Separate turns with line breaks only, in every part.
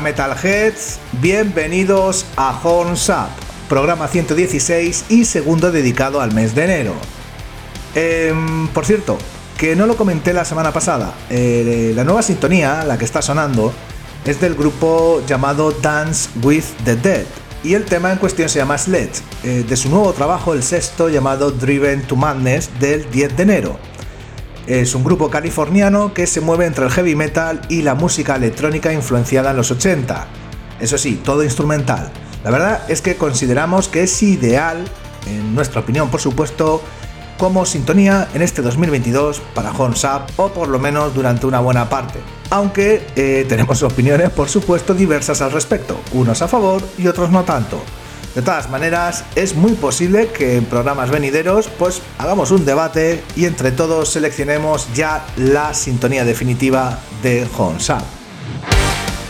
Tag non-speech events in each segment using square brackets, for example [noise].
Metalheads, bienvenidos a Horns Up, programa 116 y segundo dedicado al mes de enero. Em, por cierto, que no lo comenté la semana pasada, eh, la nueva sintonía, la que está sonando, es del grupo llamado Dance with the Dead y el tema en cuestión se llama Sledge, eh, de su nuevo trabajo, el sexto llamado Driven to Madness del 10 de enero. Es un grupo californiano que se mueve entre el heavy metal y la música electrónica influenciada en los 80. Eso sí, todo instrumental. La verdad es que consideramos que es ideal, en nuestra opinión por supuesto, como sintonía en este 2022 para Horns Up o por lo menos durante una buena parte. Aunque eh, tenemos [laughs] opiniones por supuesto diversas al respecto, unos a favor y otros no tanto. De todas maneras, es muy posible que en programas venideros pues hagamos un debate y entre todos seleccionemos ya la sintonía definitiva de Honsap.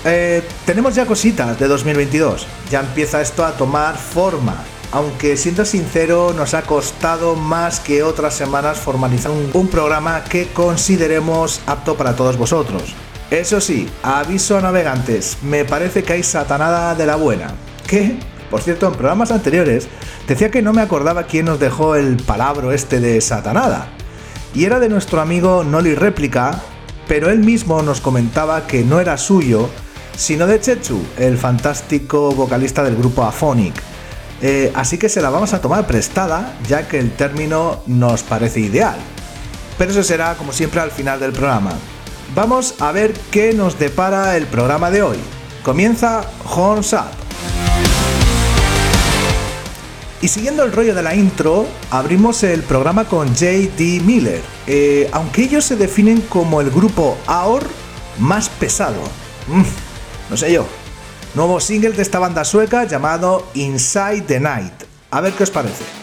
Eh, tenemos ya cositas de 2022, ya empieza esto a tomar forma, aunque siendo sincero nos ha costado más que otras semanas formalizar un, un programa que consideremos apto para todos vosotros. Eso sí, aviso a navegantes, me parece que hay satanada de la buena. ¿Qué? Por cierto, en programas anteriores decía que no me acordaba quién nos dejó el palabro este de Satanada. Y era de nuestro amigo Noli Réplica, pero él mismo nos comentaba que no era suyo, sino de Chechu, el fantástico vocalista del grupo Aphonic. Eh, así que se la vamos a tomar prestada, ya que el término nos parece ideal. Pero eso será, como siempre, al final del programa. Vamos a ver qué nos depara el programa de hoy. Comienza Horns Up. Y siguiendo el rollo de la intro, abrimos el programa con J.D. Miller, eh, aunque ellos se definen como el grupo AOR más pesado. Mm, no sé yo. Nuevo single de esta banda sueca llamado Inside the Night. A ver qué os parece.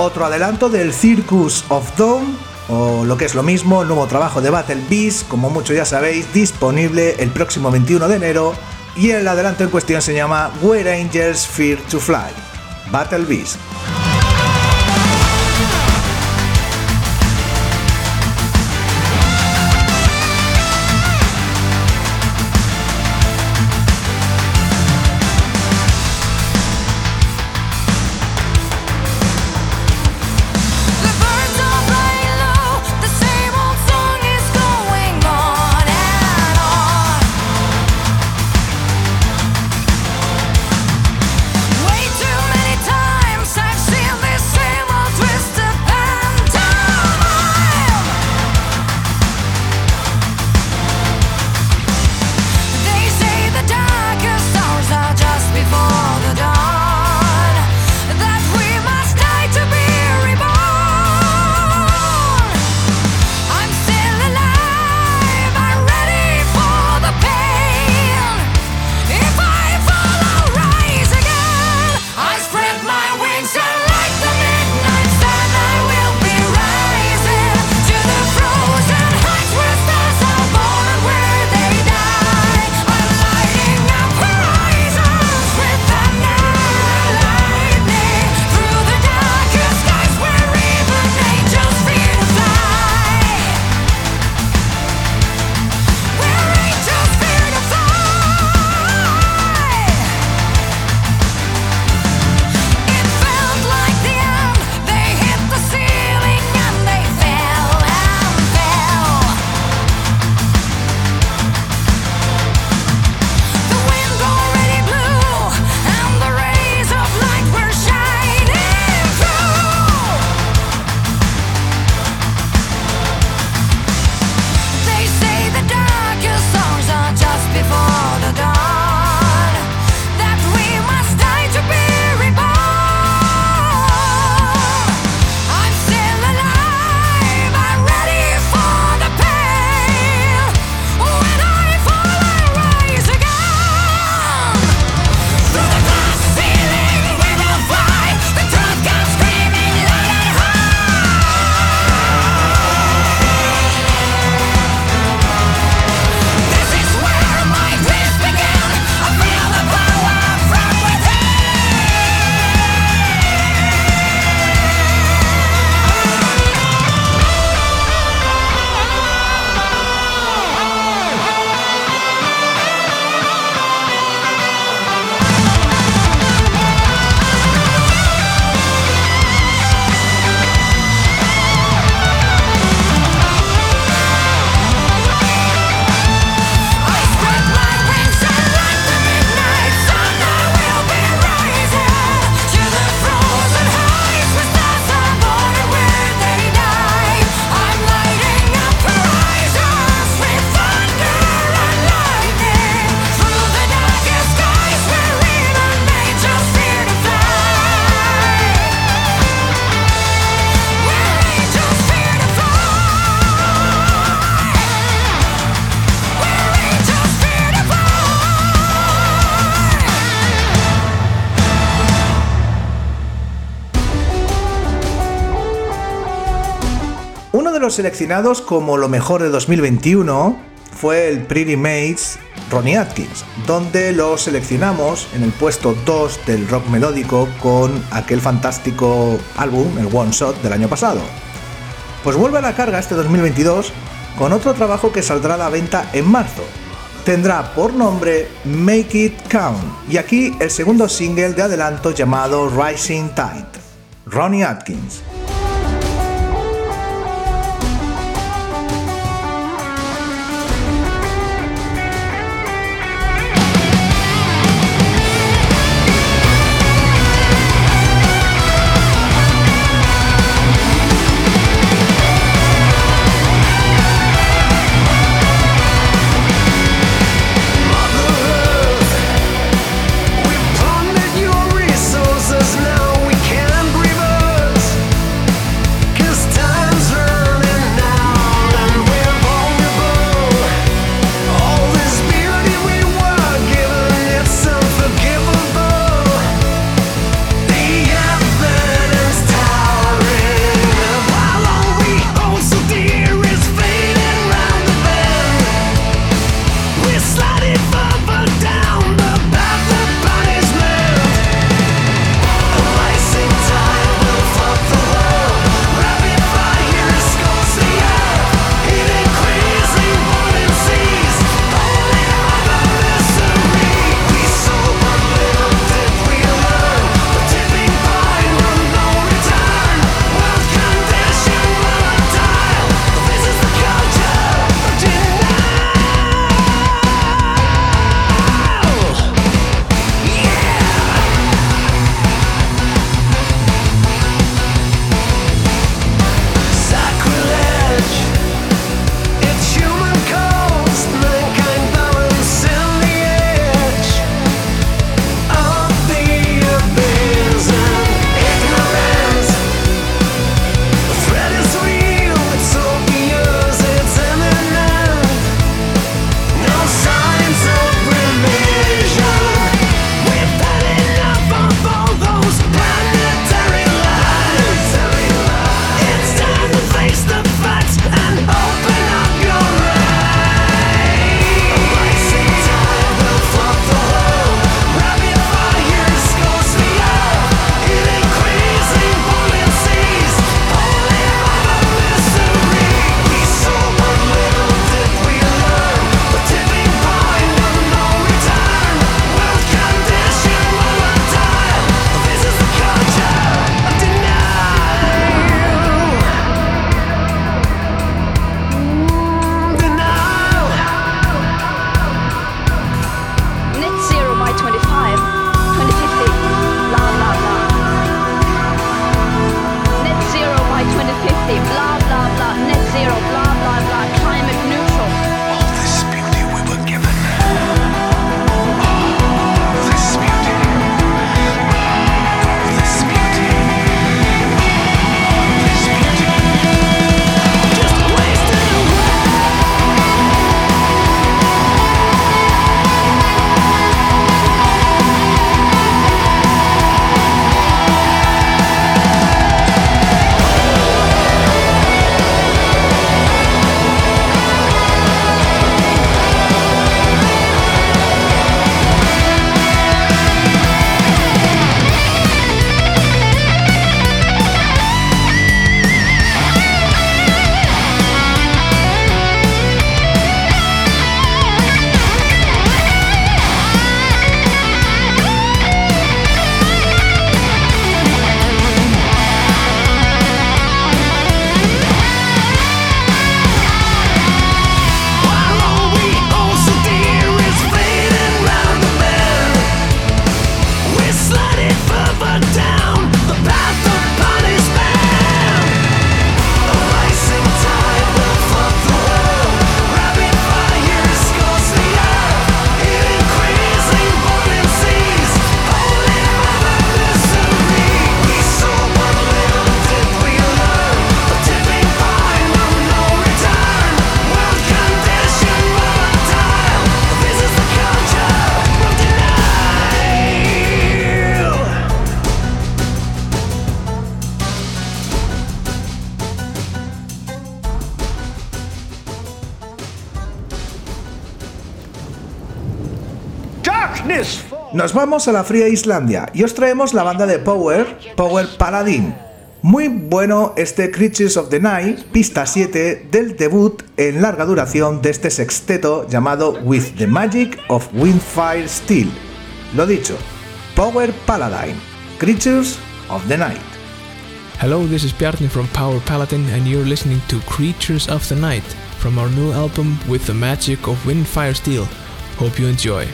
Otro adelanto del Circus of Dawn, o lo que es lo mismo, el nuevo trabajo de Battle Beast, como muchos ya sabéis, disponible el próximo 21 de enero, y el adelanto en cuestión se llama Where Angels Fear to Fly, Battle Beast. Seleccionados como lo mejor de 2021 fue el Pretty Mates Ronnie Atkins, donde lo seleccionamos en el puesto 2 del rock melódico con aquel fantástico álbum, el One Shot del año pasado. Pues vuelve a la carga este 2022 con otro trabajo que saldrá a la venta en marzo. Tendrá por nombre Make It Count y aquí el segundo single de adelanto llamado Rising Tide. Ronnie Atkins.
Nos vamos a la fría Islandia y os traemos la banda de Power, Power Paladin. Muy bueno este Creatures of the Night, pista 7 del debut en larga duración de este sexteto llamado With the Magic of Windfire Steel. Lo dicho, Power Paladin, Creatures of the Night.
Hello, this is Bjarni from Power Paladin, and you're listening to Creatures of the Night from our new album With the Magic of Windfire Steel. Hope you enjoy.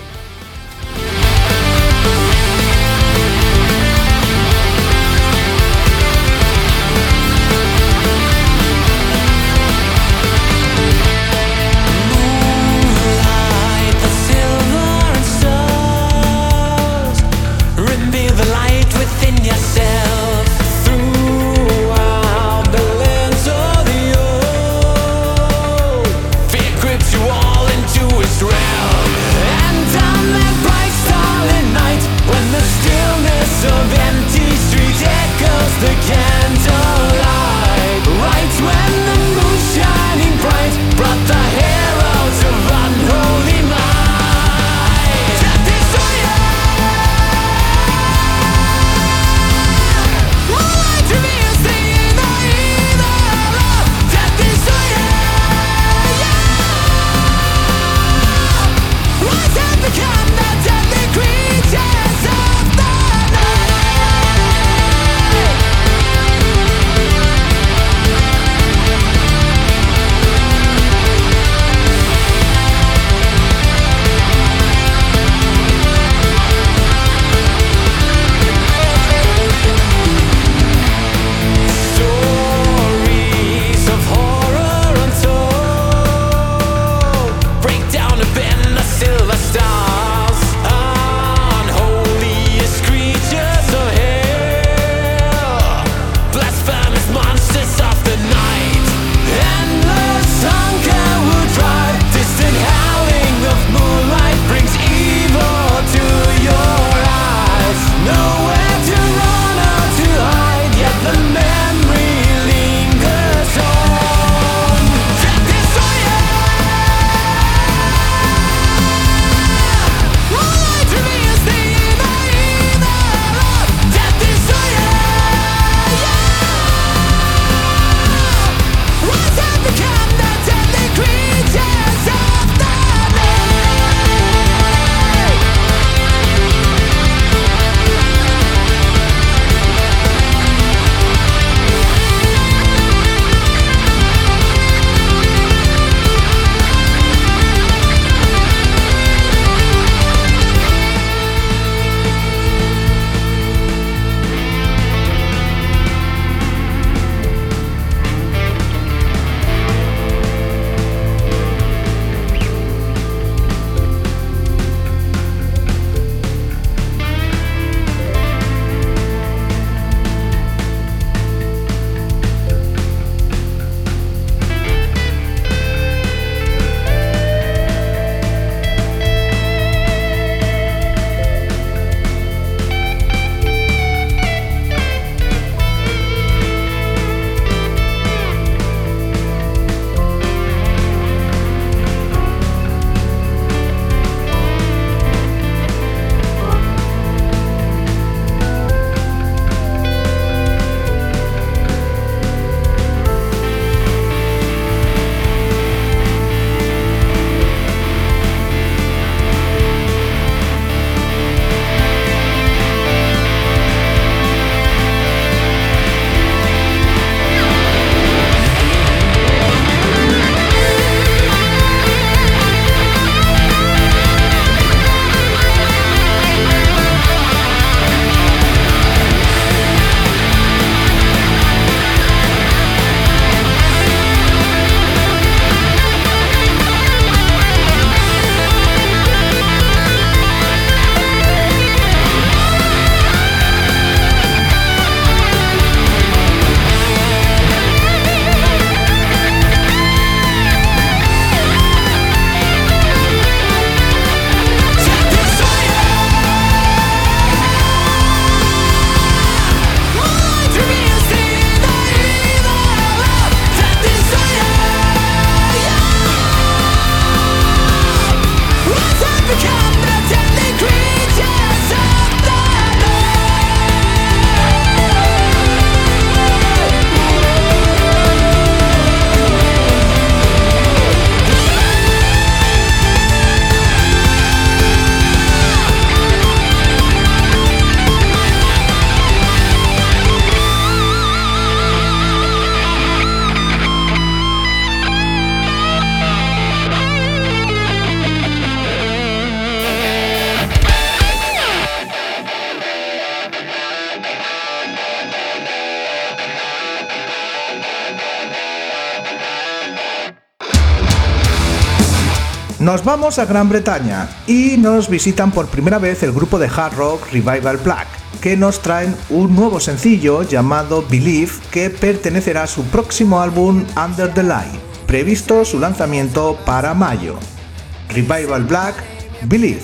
Nos vamos a Gran Bretaña y nos visitan por primera vez el grupo de hard rock Revival Black, que nos traen un nuevo sencillo llamado Believe que pertenecerá a su próximo álbum Under the Light, previsto su lanzamiento para mayo. Revival Black, Believe.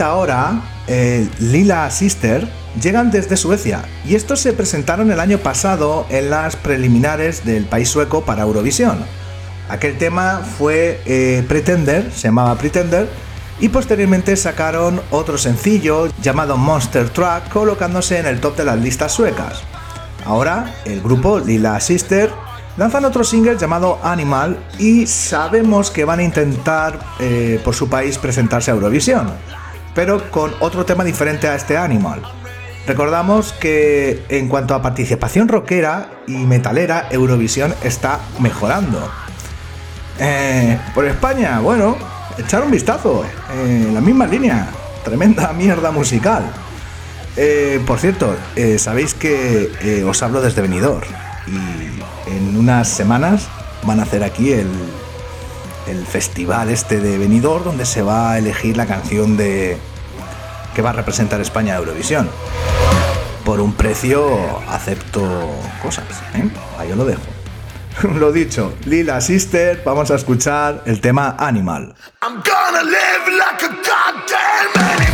Ahora, el Lila Sister, llegan desde Suecia y estos se presentaron el año pasado en las preliminares del país sueco para Eurovisión. Aquel tema fue eh, Pretender, se llamaba Pretender, y posteriormente sacaron otro sencillo llamado Monster Truck colocándose en el top de las listas suecas. Ahora el grupo Lila Sister lanzan otro single llamado Animal y sabemos que van a intentar eh, por su país presentarse a Eurovisión, pero con otro tema diferente a este Animal. Recordamos que en cuanto a participación rockera y metalera, Eurovisión está mejorando. Eh, por España, bueno, echar un vistazo en la misma línea. Tremenda [laughs] mierda musical. Eh, por cierto, sabéis que os hablo desde Benidorm y en unas semanas van a hacer aquí el, el festival este de Benidorm donde se va a elegir la canción de que va a representar España a Eurovisión. Por un precio acepto cosas, ¿eh? ahí lo dejo. [laughs] lo dicho, Lila Sister, vamos a escuchar el tema Animal. I'm gonna live like a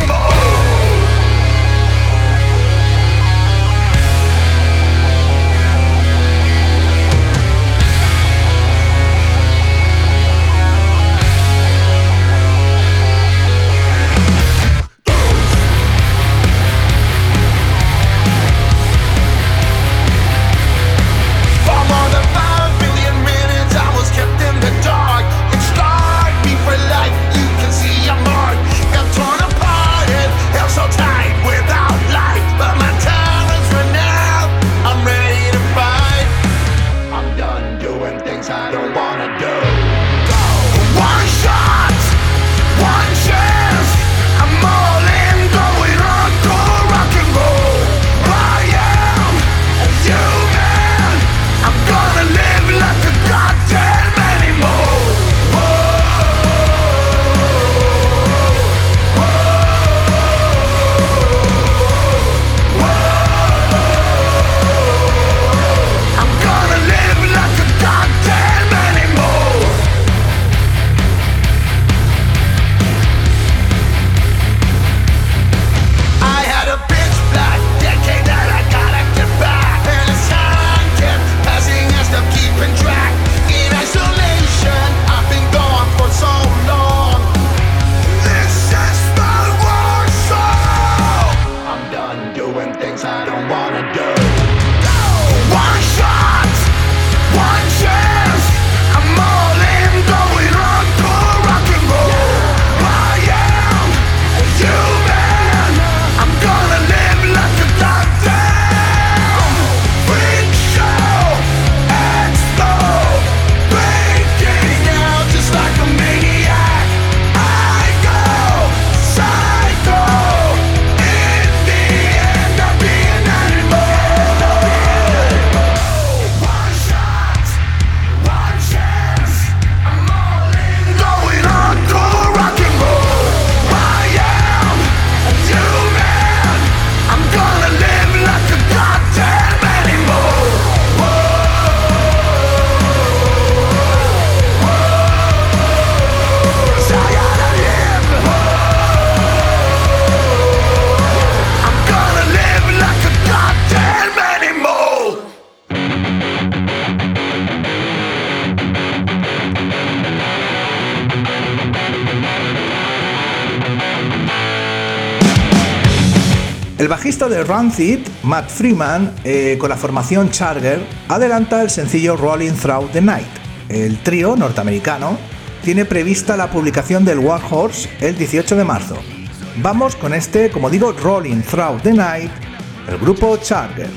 El bajista de Rancid, Matt Freeman, eh, con la formación Charger, adelanta el sencillo Rolling Through the Night. El trío norteamericano tiene prevista la publicación del One Horse el 18 de marzo. Vamos con este, como digo, Rolling Through the Night, el grupo Charger.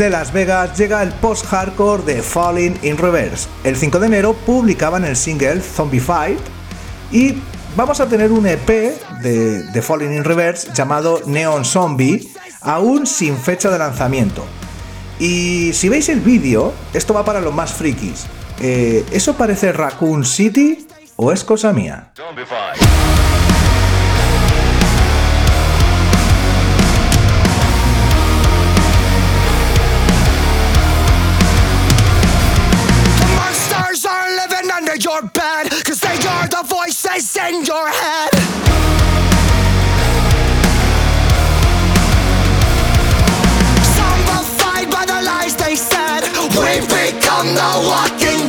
Desde Las Vegas llega el post-hardcore de Falling in Reverse. El 5 de enero publicaban el single Zombified y vamos a tener un EP de, de Falling in Reverse llamado Neon Zombie, aún sin fecha de lanzamiento. Y si veis el vídeo, esto va para los más frikis. Eh, ¿Eso parece Raccoon City o es cosa mía? Your bed Cause they are the voices in your head. Zombified by the lies they said We've become the walking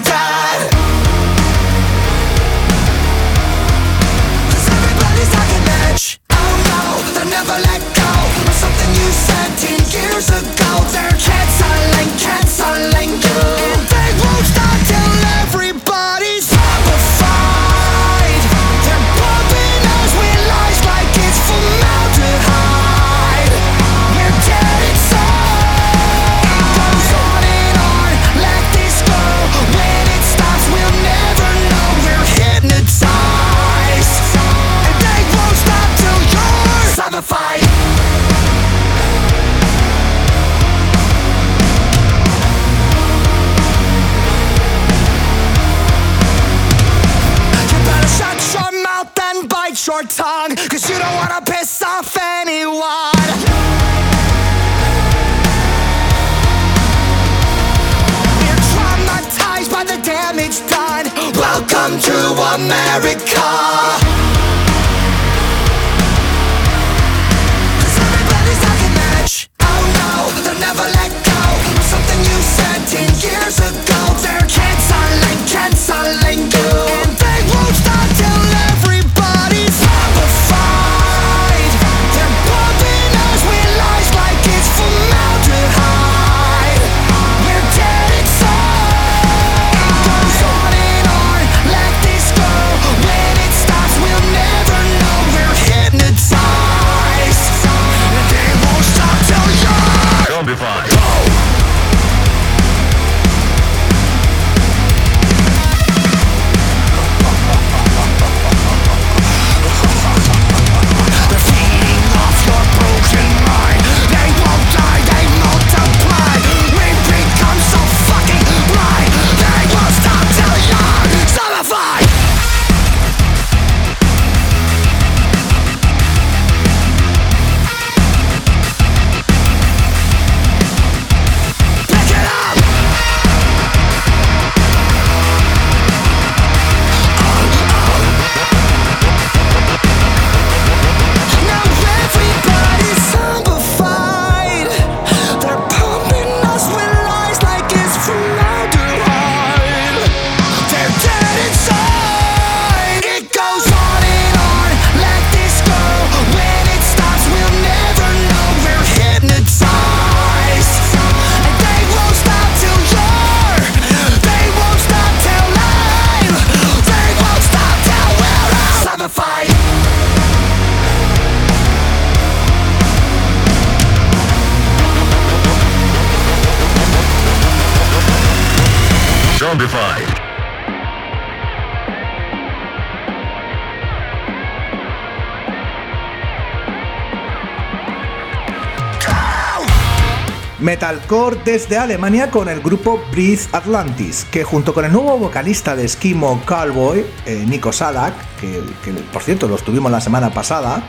Metalcore desde Alemania con el grupo Breathe Atlantis, que junto con el nuevo vocalista de Esquimo Cowboy, eh, Nico Sadak, que, que por cierto lo estuvimos la semana pasada,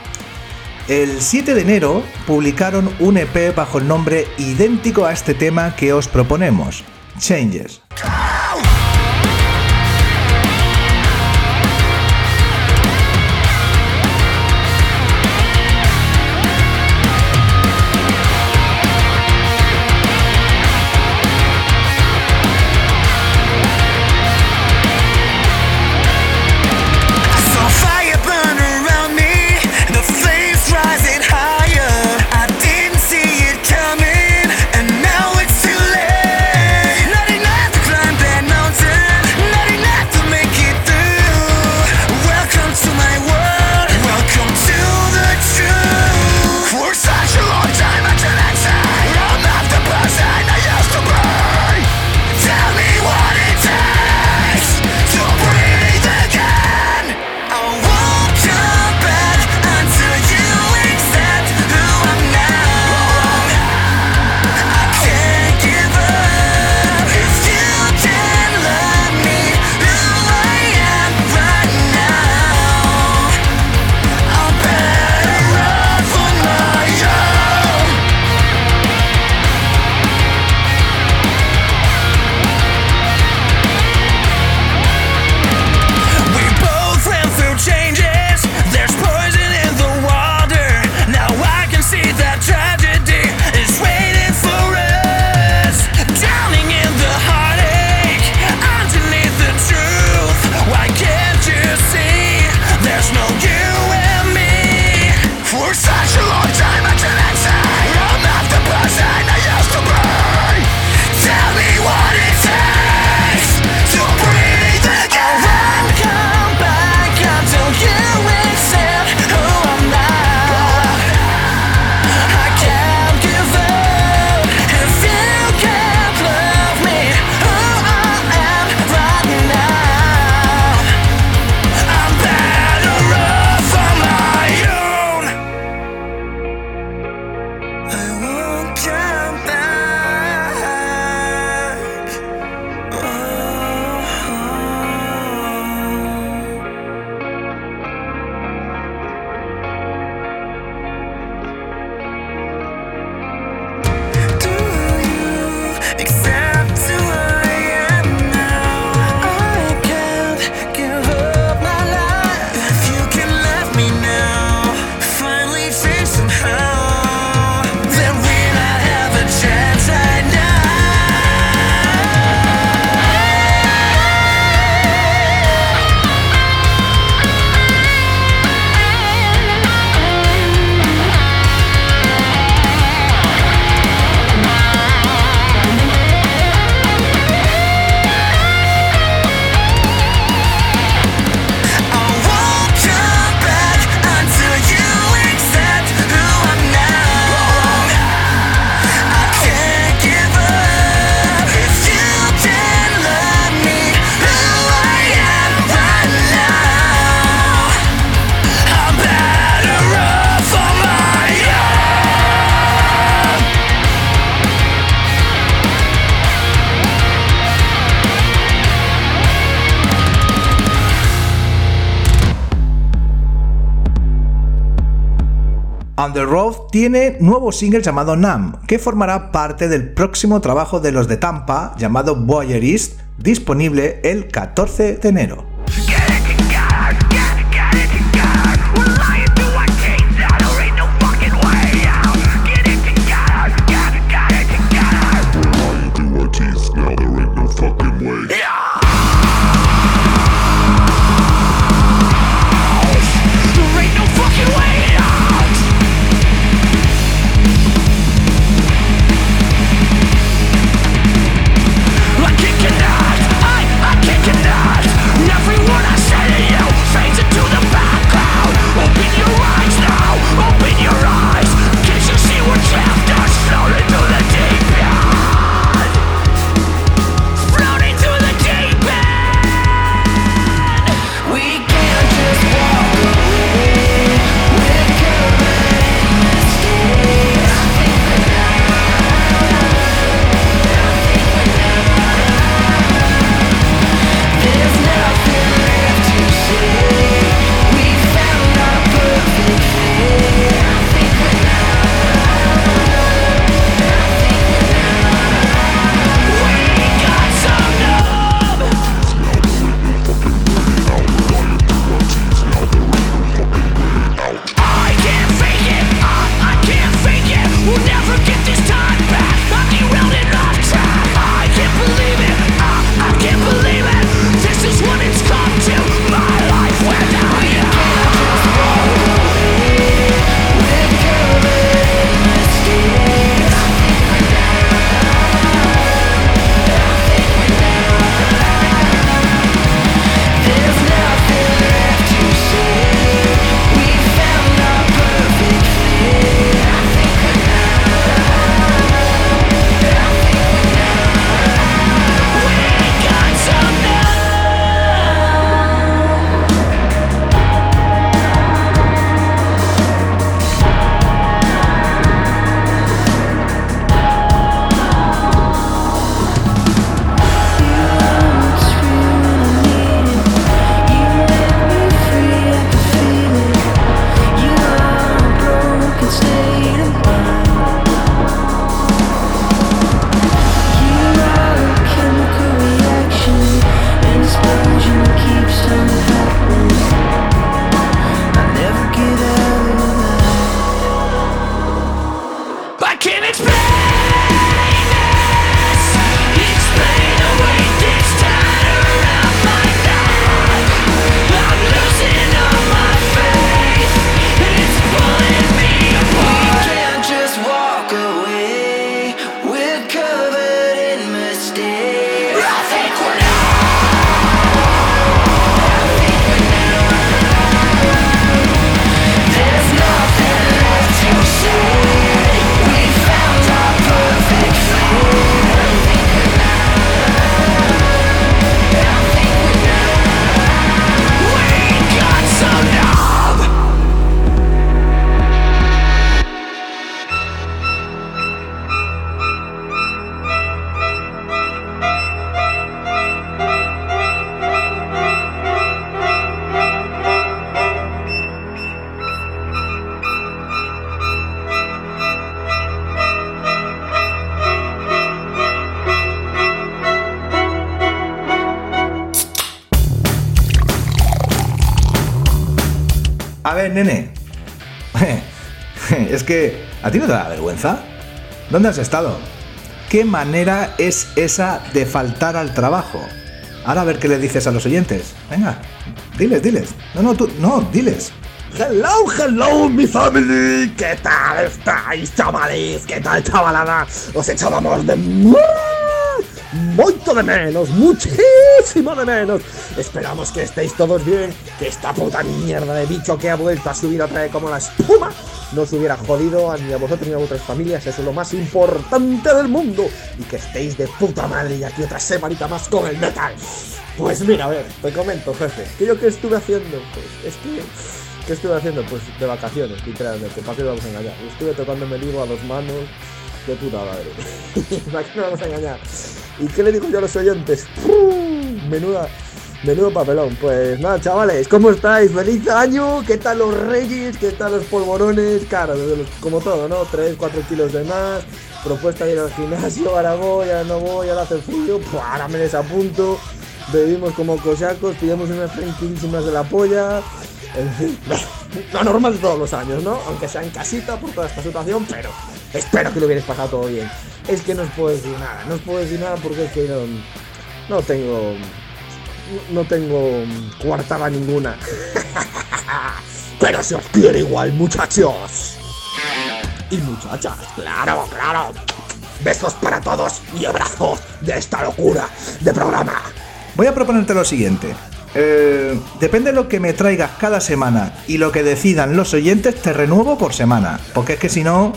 el 7 de enero publicaron un EP bajo el nombre idéntico a este tema que os proponemos, Changes.
The Road tiene nuevo single llamado Nam, que formará parte del próximo trabajo de los de Tampa llamado Voyeurist, disponible el 14 de enero. ¿A ti no te da vergüenza? ¿Dónde has estado? ¿Qué manera es esa de faltar al trabajo? Ahora a ver qué le dices a los oyentes. Venga, diles, diles. No, no, tú, no, diles.
Hello, hello, mi family. ¿Qué tal estáis, chavales? ¿Qué tal, chavalada? Os echábamos de mucho de menos, muchísimo de menos. Esperamos que estéis todos bien, que esta puta mierda de bicho que ha vuelto a subir otra vez como la espuma no os hubiera jodido ni a vosotros ni a vuestras familias, eso es lo más importante del mundo. Y que estéis de puta madre y aquí otra semanita más con el metal. Pues mira, a ver, te comento, jefe, ¿qué yo que estuve haciendo? Pues es que... ¿Qué estuve haciendo? Pues de vacaciones, literalmente, ¿para qué vamos a engañar? Estuve tocándome el libro a dos manos, de puta madre. [laughs] ¿Para qué nos vamos a engañar? ¿Y qué le digo yo a los oyentes? Menuda, Menudo papelón. Pues nada, chavales, ¿cómo estáis? ¡Feliz año! ¿Qué tal los reyes? ¿Qué tal los polvorones? Claro, como todo, ¿no? 3, 4 kilos de más. Propuesta de ir al gimnasio, ahora voy, ahora no voy, ahora hace frío. Pues ahora me desapunto. Bebimos como cosacos, pillamos unas tranquilísimas de la polla. En fin, [laughs] lo normal de todos los años, ¿no? Aunque sea en casita por toda esta situación, pero espero que lo hubierais pasado todo bien. Es que no os puedo decir nada, no os puedo decir nada porque es que no, no tengo no tengo coartada ninguna. [laughs] Pero se os quiere igual, muchachos. Y muchachas, claro, claro. Besos para todos y abrazos de esta locura de programa.
Voy a proponerte lo siguiente. Eh, depende de lo que me traigas cada semana y lo que decidan los oyentes, te renuevo por semana. Porque es que si no.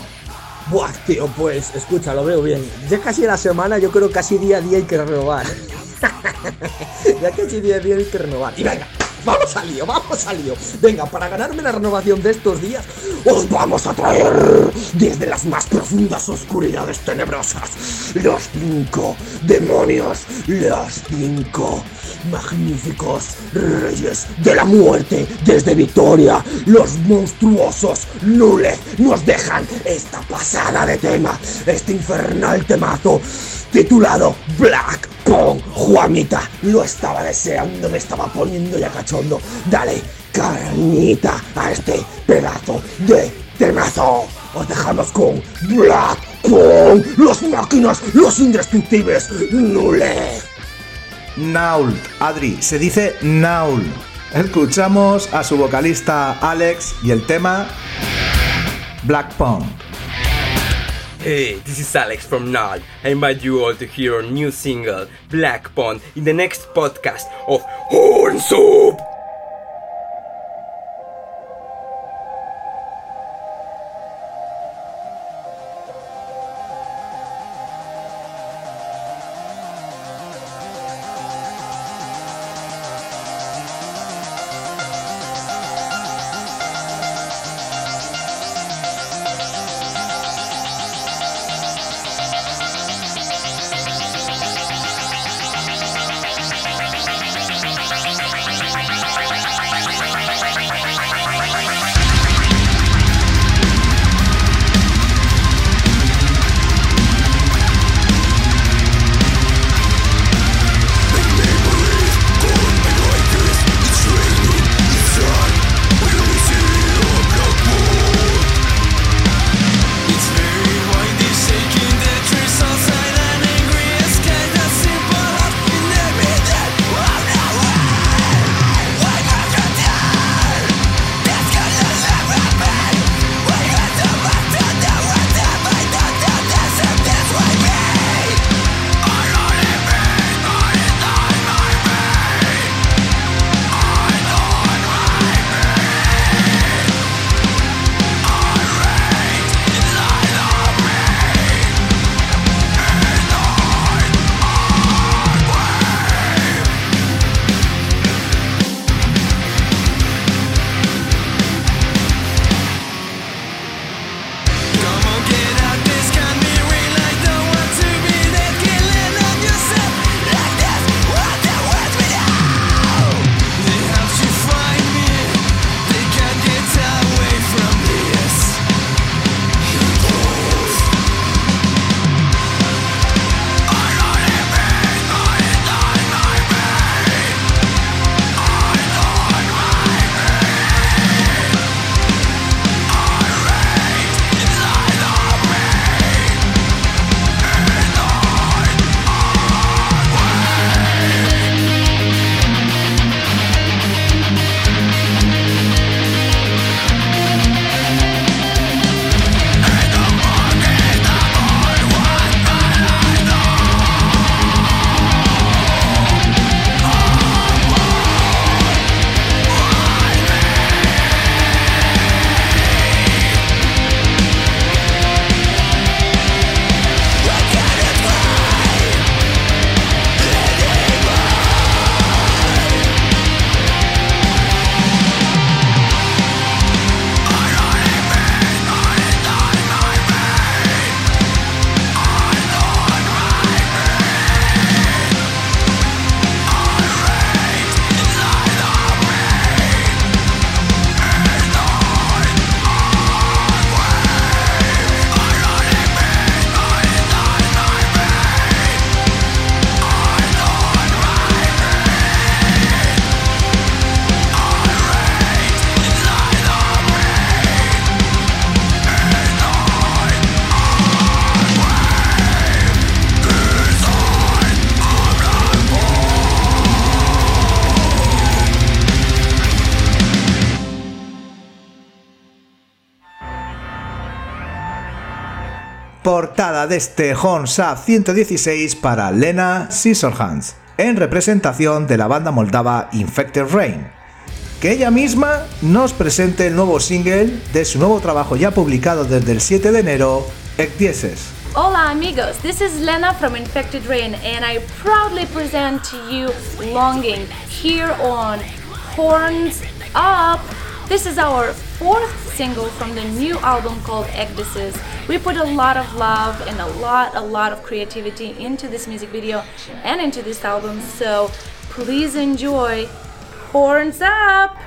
Buah, tío, pues escucha, lo veo bien. Ya casi la semana, yo creo casi día a día hay que renovar. [laughs] ya que si día hay que renovar. Y venga, vamos al lío, vamos al lío. Venga, para ganarme la renovación de estos días, os vamos a traer desde las más profundas oscuridades tenebrosas los cinco demonios, los cinco magníficos reyes de la muerte desde Victoria. Los monstruosos Nules nos dejan esta pasada de tema, este infernal temazo titulado Black Pong. Juanita, lo estaba deseando, me estaba poniendo ya cachondo. Dale carnita a este pedazo de temazo. Os dejamos con Black Pong, los máquinas, los indestructibles, Nule.
Naul, Adri, se dice Naul. Escuchamos a su vocalista Alex y el tema Black Pong.
Hey, this is Alex from Null. I invite you all to hear our new single, Black Pond, in the next podcast of Horn Soup!
Portada de este Horns Up 116 para Lena Scissorhands, en representación de la banda moldava Infected Rain. Que ella misma nos presente el nuevo single de su nuevo trabajo ya publicado desde el 7 de enero, Ecdieses.
Hola amigos, this is Lena from Infected Rain and I proudly present to you Longing here on Horns Up. This is our fourth single from the new album called Ecdysis. We put a lot of love and a lot, a lot of creativity into this music video and into this album, so please enjoy Horns Up!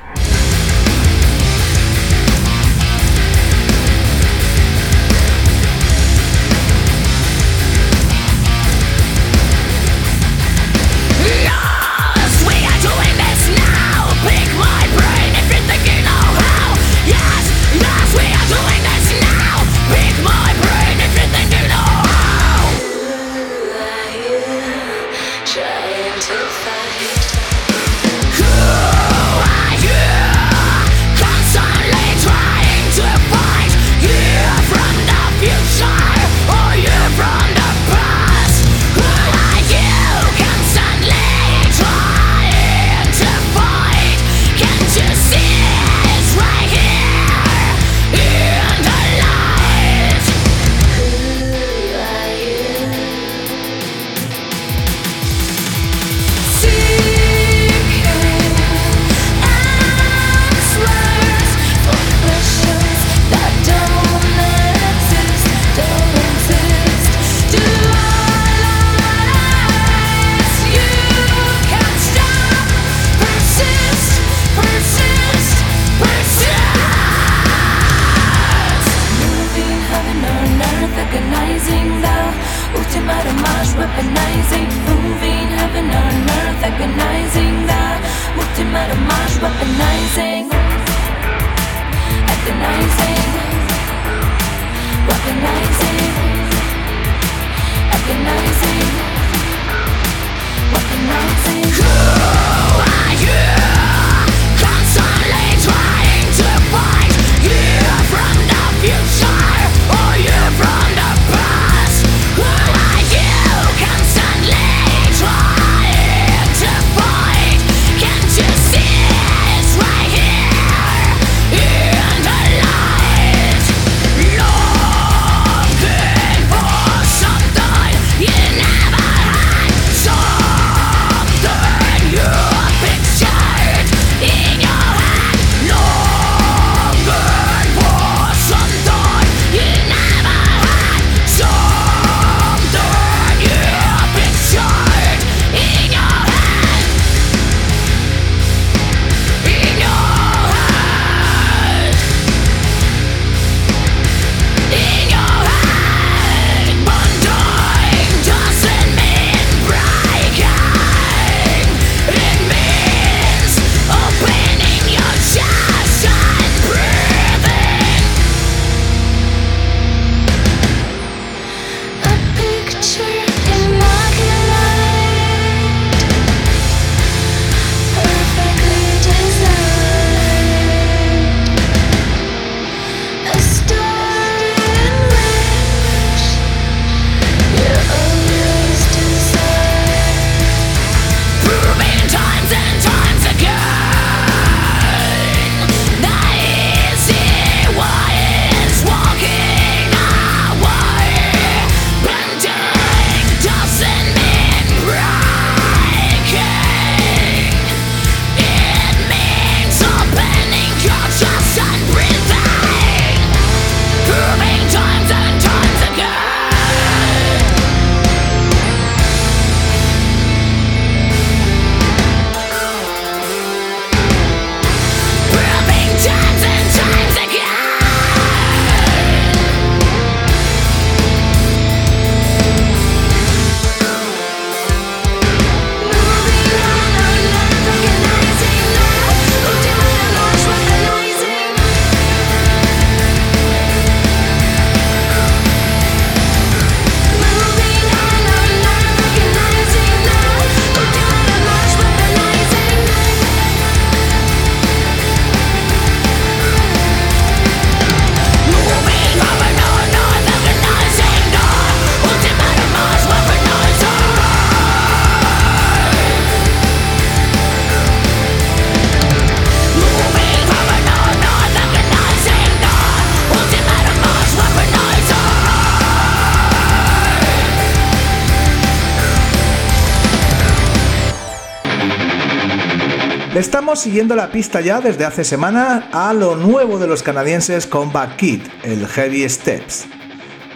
Siguiendo la pista ya desde hace semanas a lo nuevo de los canadienses Combat Kid, el Heavy Steps.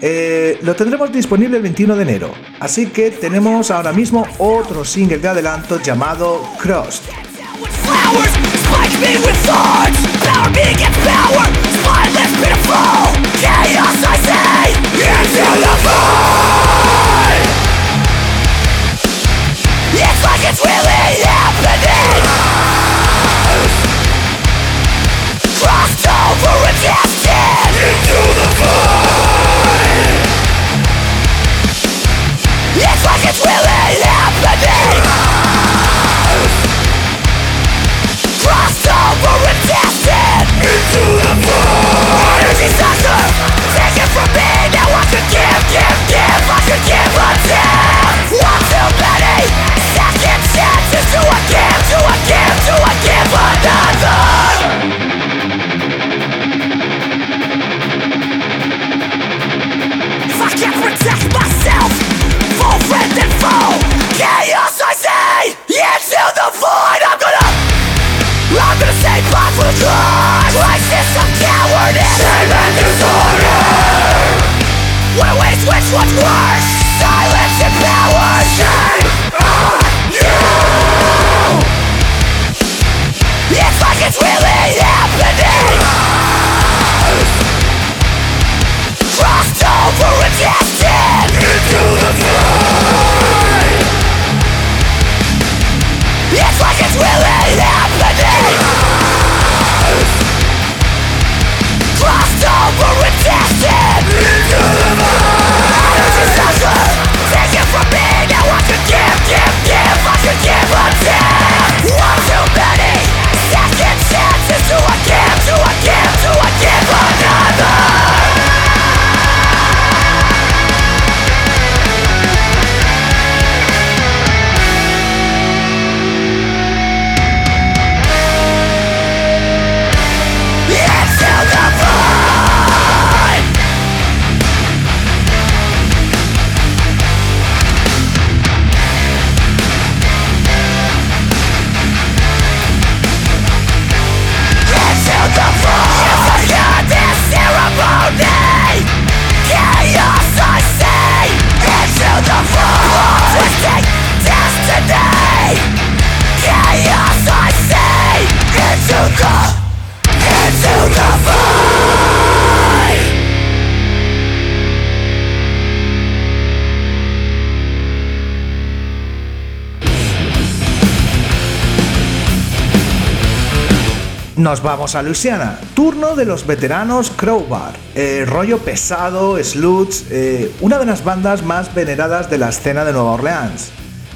Eh, lo tendremos disponible el 21 de enero, así que tenemos ahora mismo otro single de adelanto llamado Crossed.
Sucker Take it from me Now I could give, give, give. I could give until One too many Second chances. Do I give, do I give, do I give another? If I can't protect myself. Full friend and foe. Chaos I say. Into the void. I'm gonna I'm gonna say blood for the cause It's like it's really happening give, give, give I could give One too
Nos vamos a Luisiana, turno de los veteranos Crowbar, eh, rollo pesado, Sluts, eh, una de las bandas más veneradas de la escena de Nueva Orleans.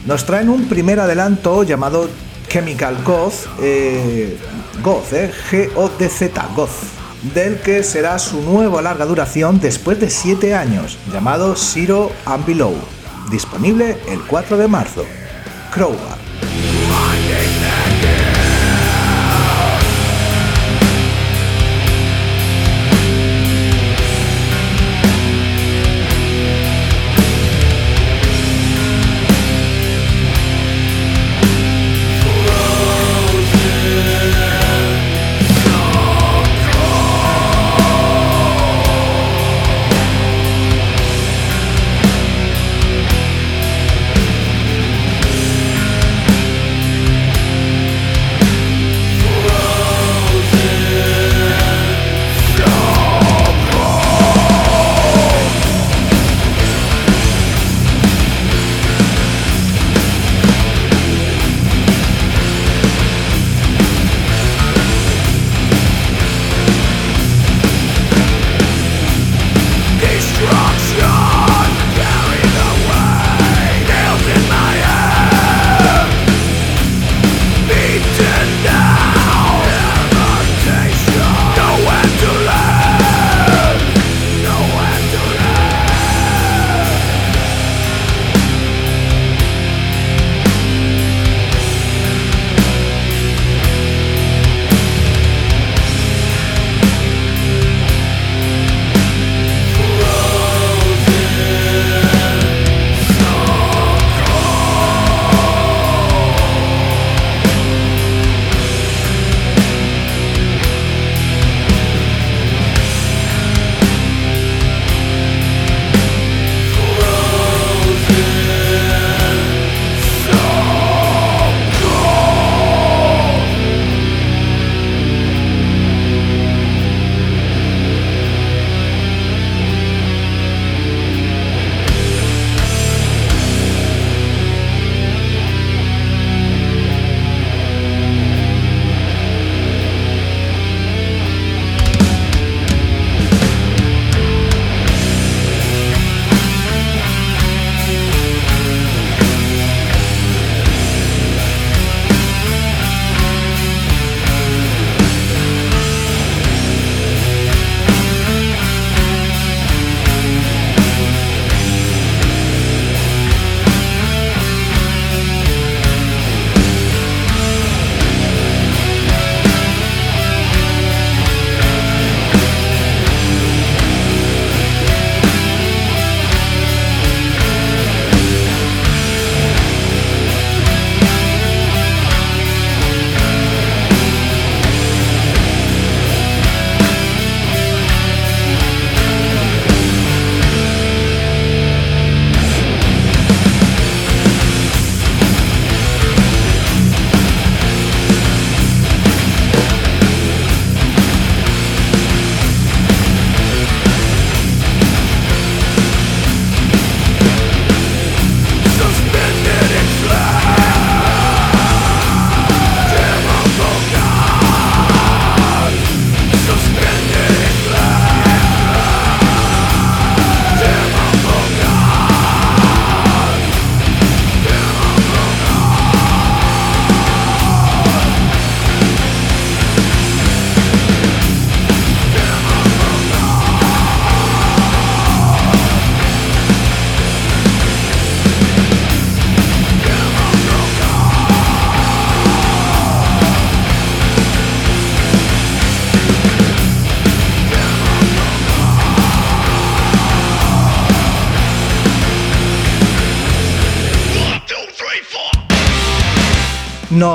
Nos traen un primer adelanto llamado Chemical Goth, eh, Goth, eh, G-O-D-Z, Goth, del que será su nueva larga duración después de 7 años, llamado Zero and Below, disponible el 4 de marzo. Crowbar.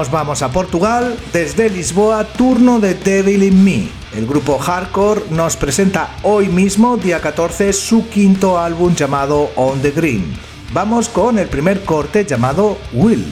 Nos vamos a Portugal, desde Lisboa, turno de Devil in Me. El grupo Hardcore nos presenta hoy mismo, día 14, su quinto álbum llamado On the Green. Vamos con el primer corte llamado Will.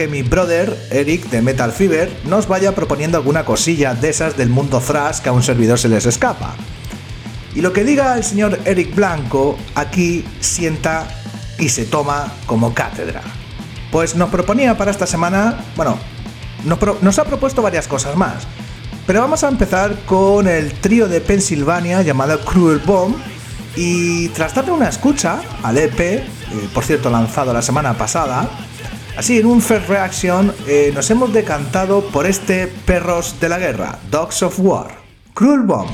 Que mi brother, Eric de Metal Fever, nos vaya proponiendo alguna cosilla de esas del mundo thrash que a un servidor se les escapa. Y lo que diga el señor Eric Blanco aquí sienta y se toma como cátedra. Pues nos proponía para esta semana, bueno, nos, ha propuesto varias cosas más. Pero vamos a empezar con el trío de Pensilvania llamado Cruel Bomb. Y tras darle una escucha al EP, eh, por cierto lanzado la semana pasada, Así, en un First Reaction eh, nos hemos decantado por este Perros de la Guerra, Dogs of War, Cruel Bomb.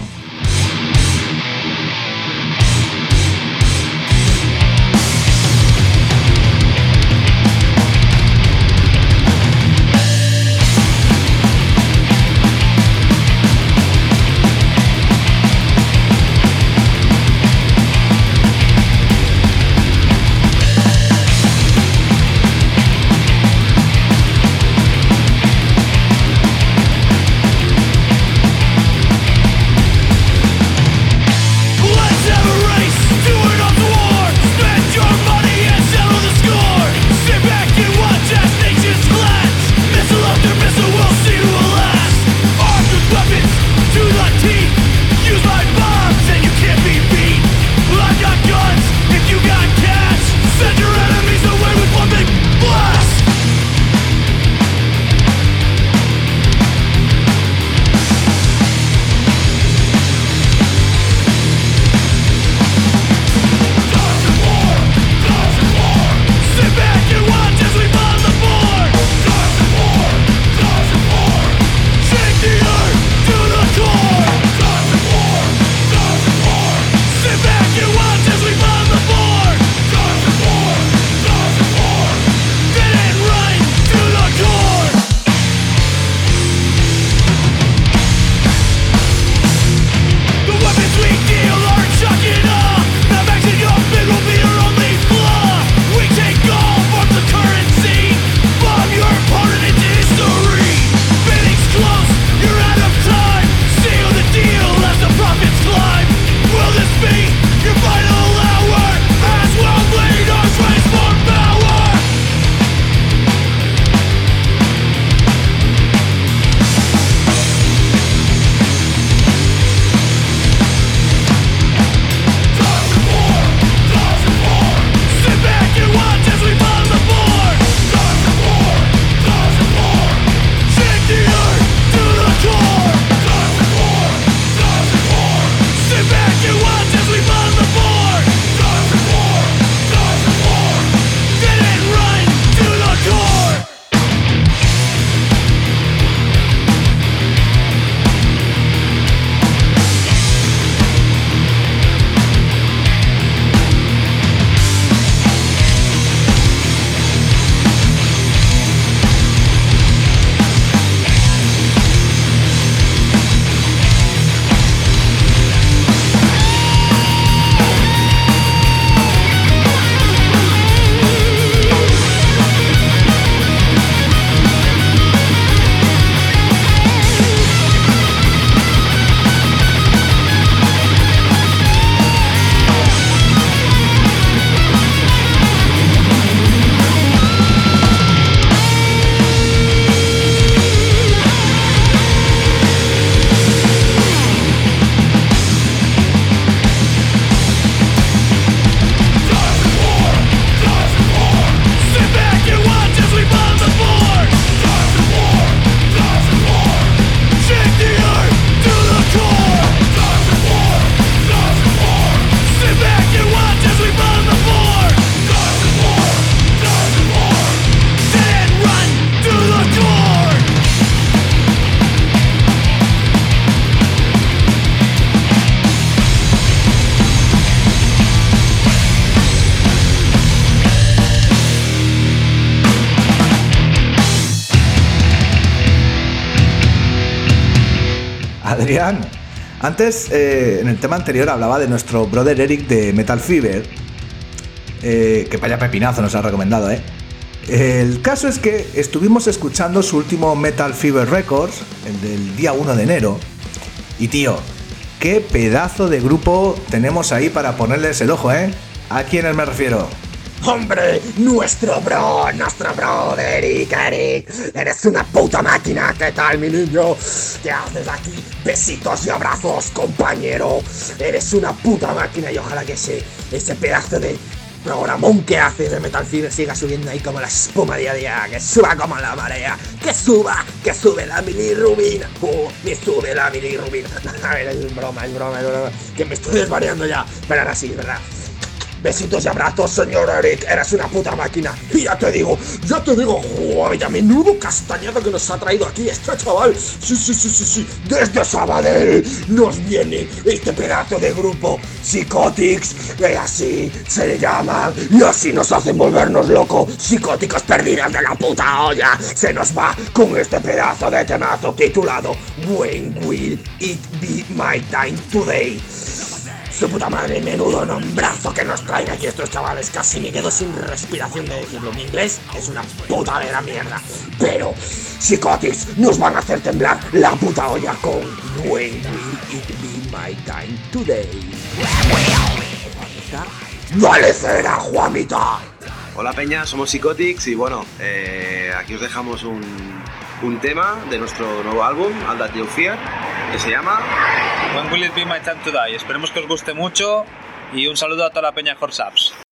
Antes, eh, en el tema anterior, hablaba de nuestro brother Eric de Metal Fever. eh, que vaya pepinazo nos ha recomendado, ¿eh? El caso es que estuvimos escuchando su último Metal Fever Records, el del día 1 de enero. Y tío, qué pedazo de grupo tenemos ahí para ponerles el ojo, ¿eh? ¿A quiénes me refiero?
Hombre, nuestro bro, nuestro bro, Eric, Eric. Eres una puta máquina, ¿qué tal, mi niño? ¿Qué haces aquí? Besitos y abrazos, compañero. Eres una puta máquina y ojalá que ese, ese pedazo de programón que haces de Metal Fever siga subiendo ahí como la espuma día a día, que suba como la marea, que suba, que sube la milirrubina, uh, me sube la milirrubina. A [laughs] ver, es broma, es broma, es broma, que me estoy desvariando ya, pero ahora sí, verdad. Besitos y abrazos, señor Eric. Eres una puta máquina. Y ya te digo, ya te digo, joder, ya menudo castañado que nos ha traído aquí este chaval. Sí, sí, sí, sí, sí. Desde Sabadell nos viene este pedazo de grupo Psychotics, que así se le llaman. Y así nos hacen volvernos locos. Psicóticos perdidos de la puta olla. Se nos va con este pedazo de temazo titulado When Will It Be My Time Today. Su puta madre, menudo nombrazo que nos traen aquí estos chavales. Casi me quedo sin respiración de decirlo. Mi inglés es una puta de la mierda. Pero Psychotics nos van a hacer temblar la puta olla con When Will It Be My Time Today. ¡Dale cera, Juanita!
Hola Peña, somos Psychotics y bueno, eh, aquí os dejamos un, un tema de nuestro nuevo álbum, All That You Fear, que se llama
When Will It Be My Time to Die. Esperemos que os guste mucho y un saludo a toda la peña Horsaps.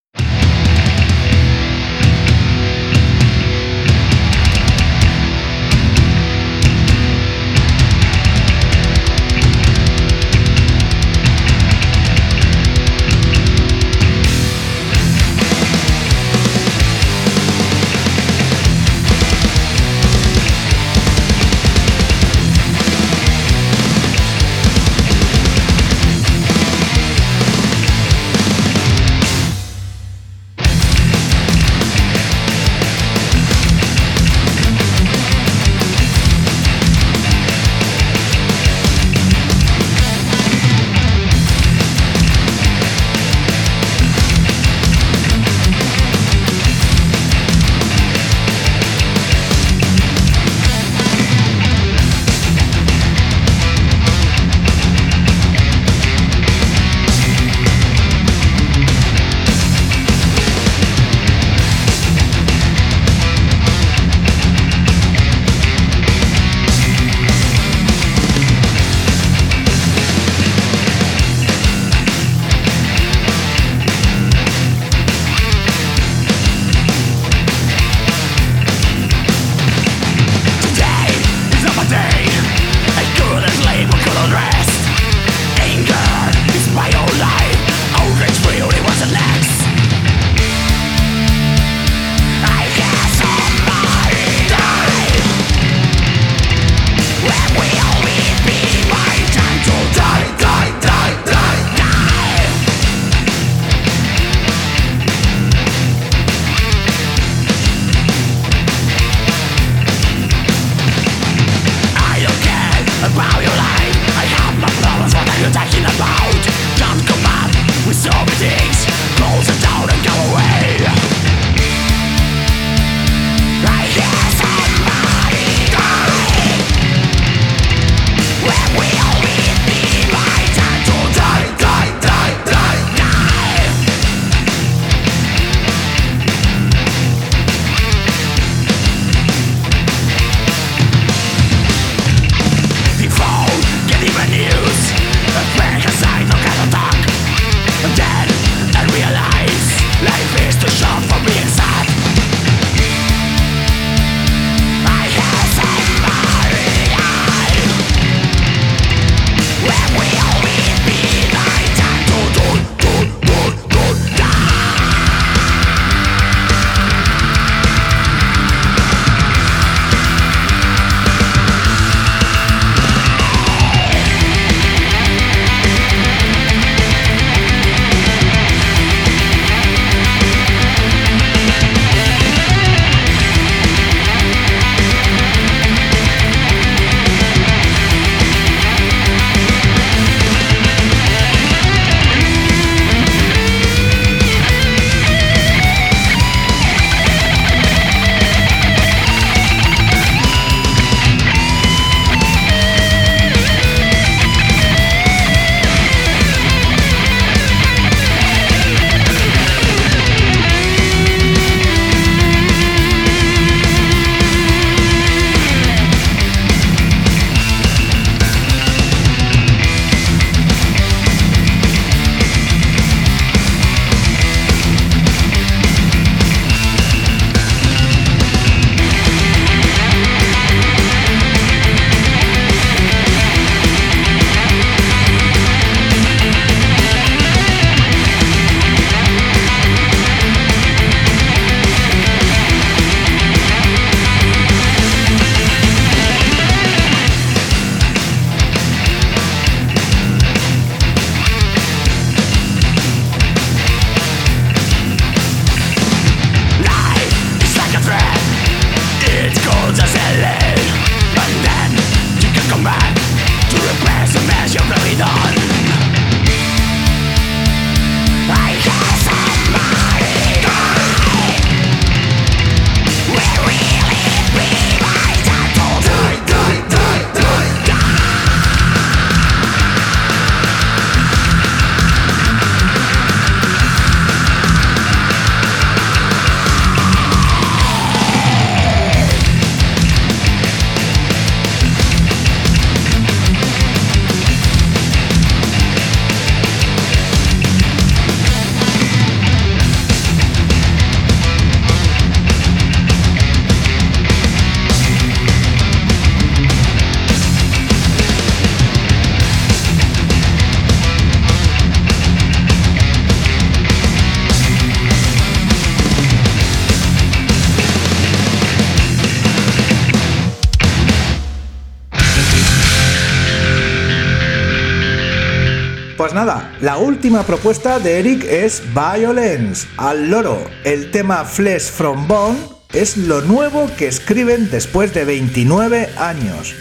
La última propuesta de Eric es Violence, al loro. El tema Flesh from Bone es lo nuevo que escriben después de 29 años.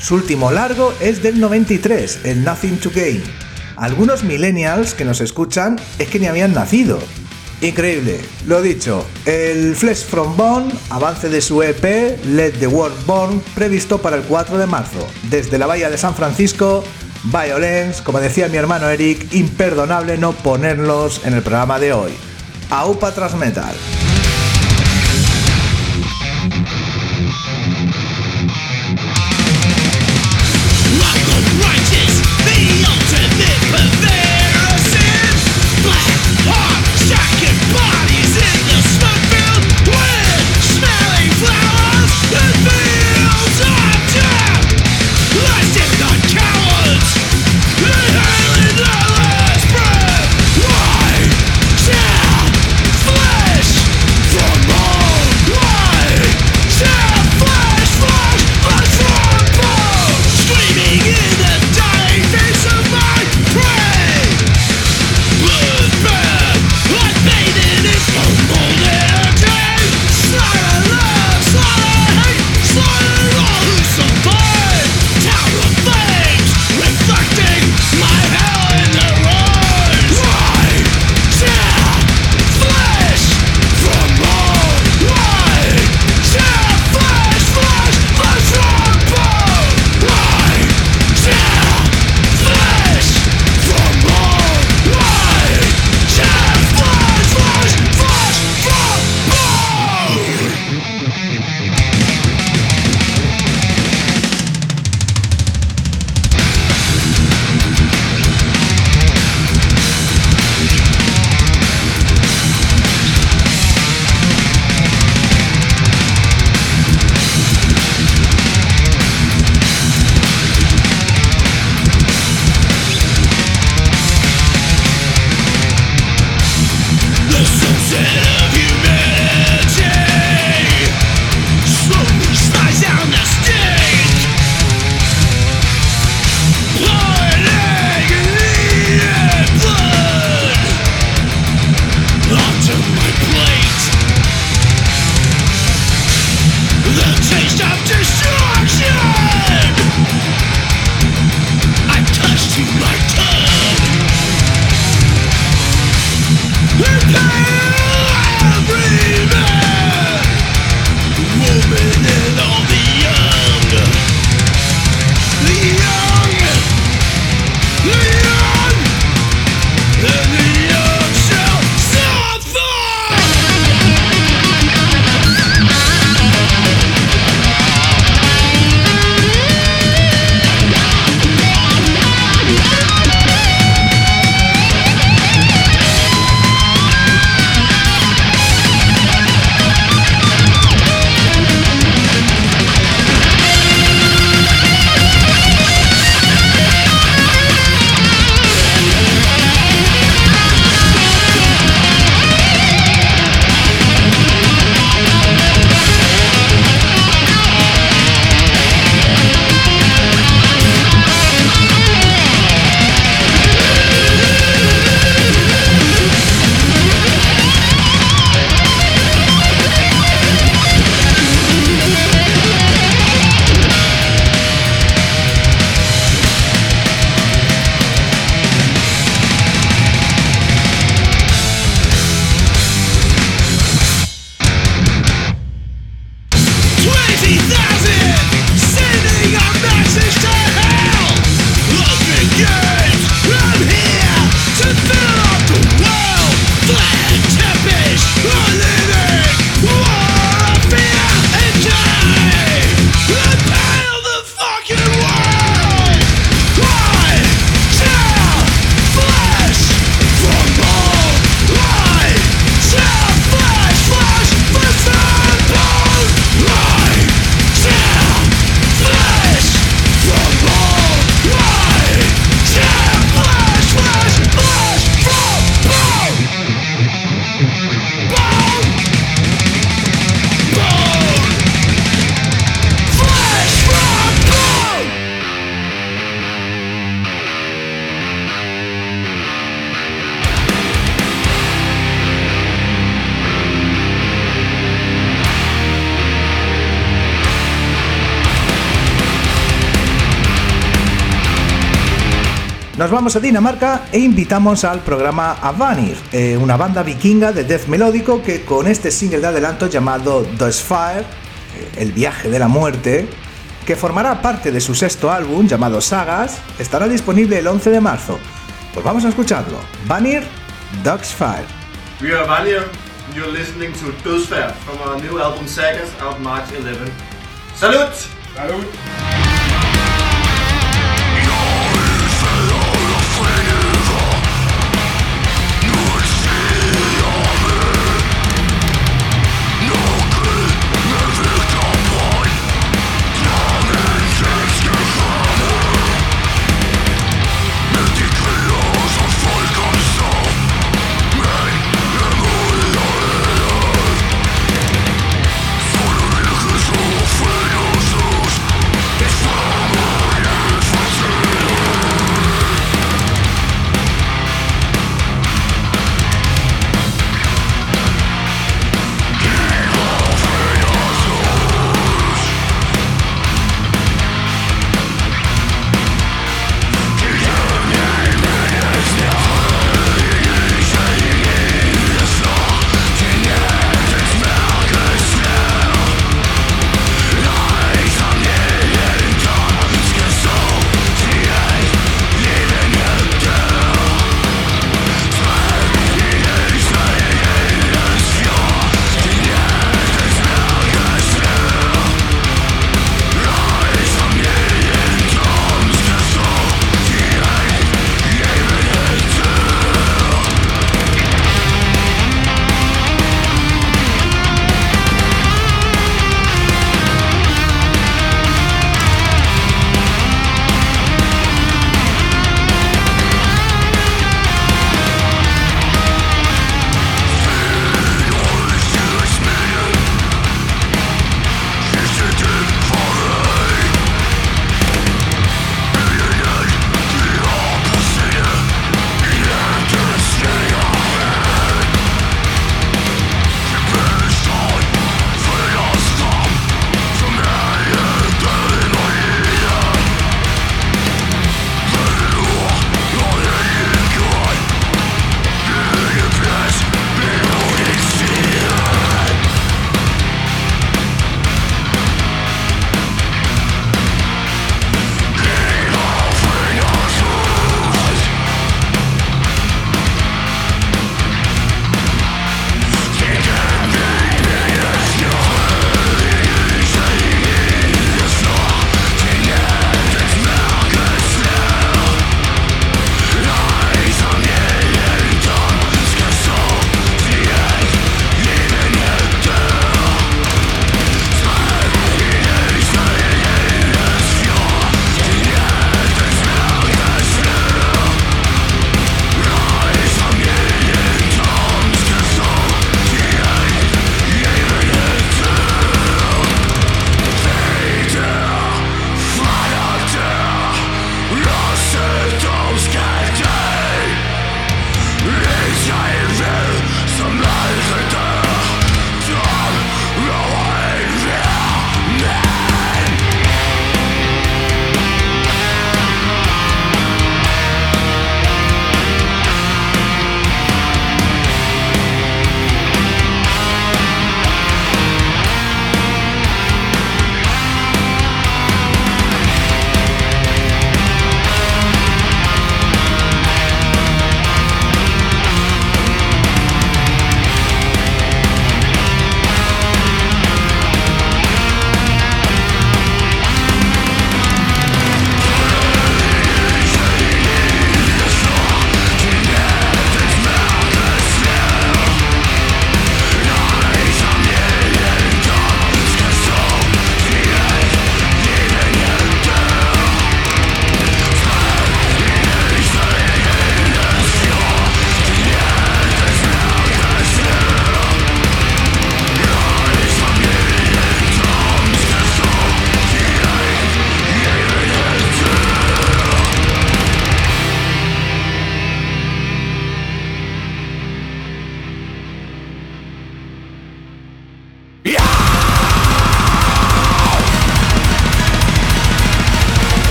Su último largo es del 93, el Nothing to Gain. Algunos millennials que nos escuchan es que ni habían nacido. Increíble, lo dicho, el Flesh from Bone, avance de su EP Let the World Born, previsto para el 4 de marzo, desde la Bahía de San Francisco, Violence, como decía mi hermano Eric, imperdonable no ponerlos en el programa de hoy. Aupa Transmetal. Nos vamos a Dinamarca e invitamos al programa Avanir, eh, una banda vikinga de death melódico que con este single de adelanto llamado Fire, el viaje de la muerte, que formará parte de su sexto álbum llamado Sagas, estará disponible el 11 de marzo. Pues vamos a escucharlo. Vanir, Fire.
We are Vanir, and you're listening to Dødsfærd from our new album Sagas out March 11. Salut! Salut!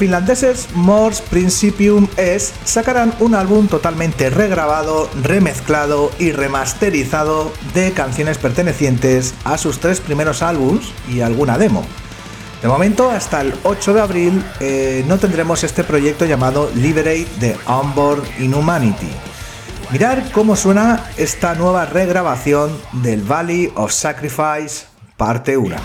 Finlandeses Mors Principium S sacarán un álbum totalmente regrabado, remezclado y remasterizado de canciones pertenecientes a sus tres primeros álbums y alguna demo. De momento, hasta el 8 de abril, eh, no tendremos este proyecto llamado Liberate the Unborn Inhumanity. Mirar cómo suena esta nueva regrabación del Valley of Sacrifice, parte 1.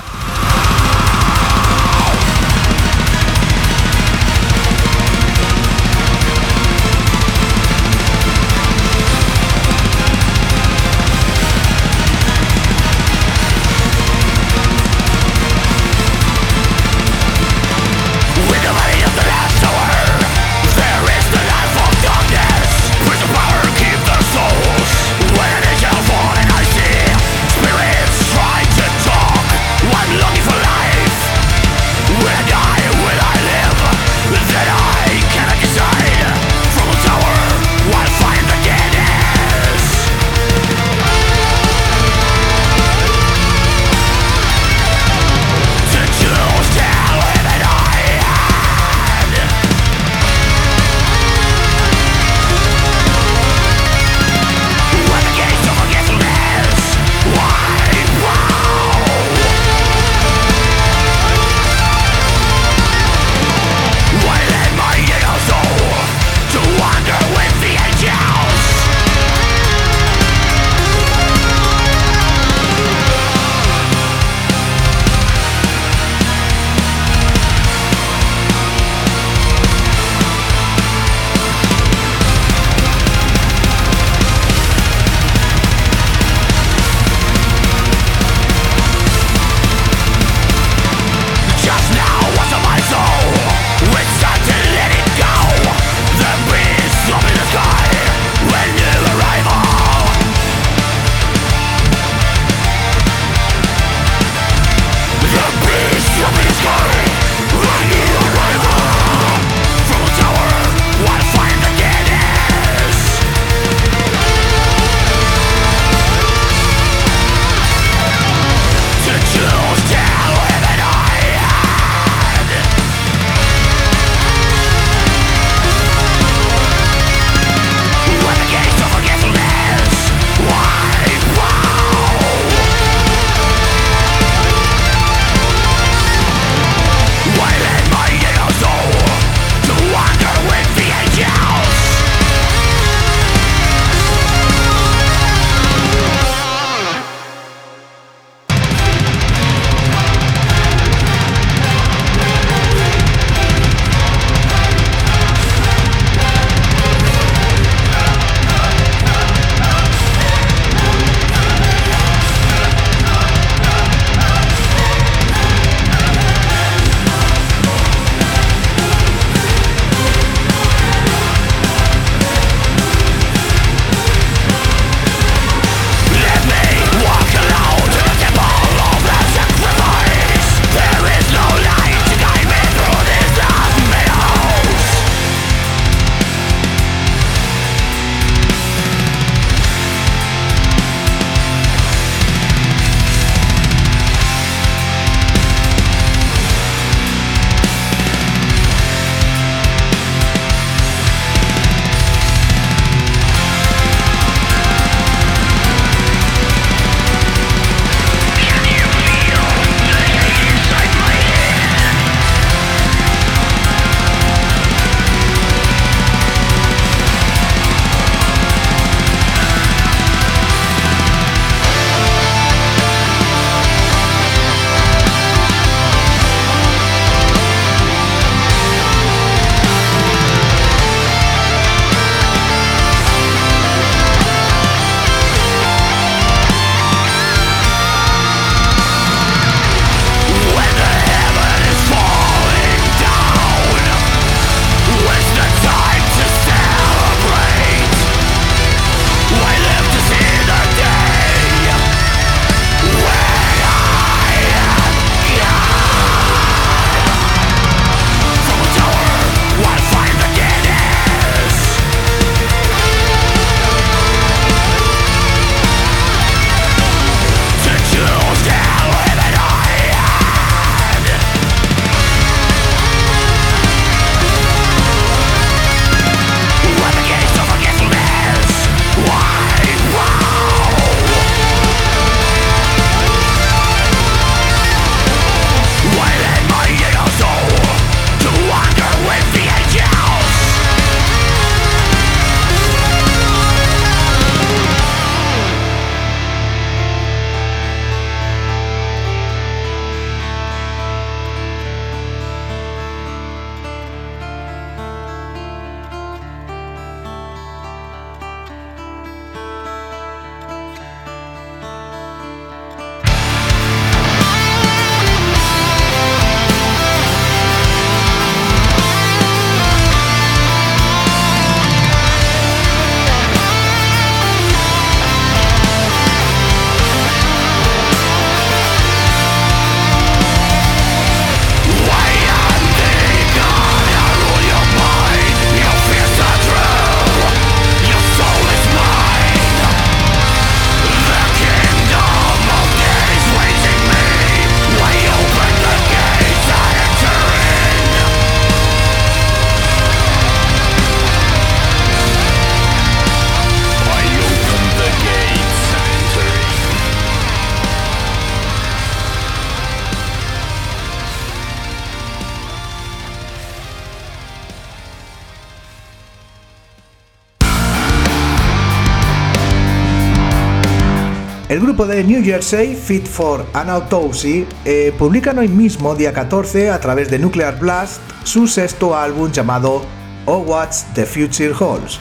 Grupo de New Jersey, Fit for an Autopsy, eh, publican hoy mismo, día 14, a través de Nuclear Blast, su sexto álbum llamado Oh What's the Future Holds.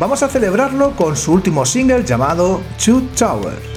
Vamos a celebrarlo con su último single llamado Two Towers.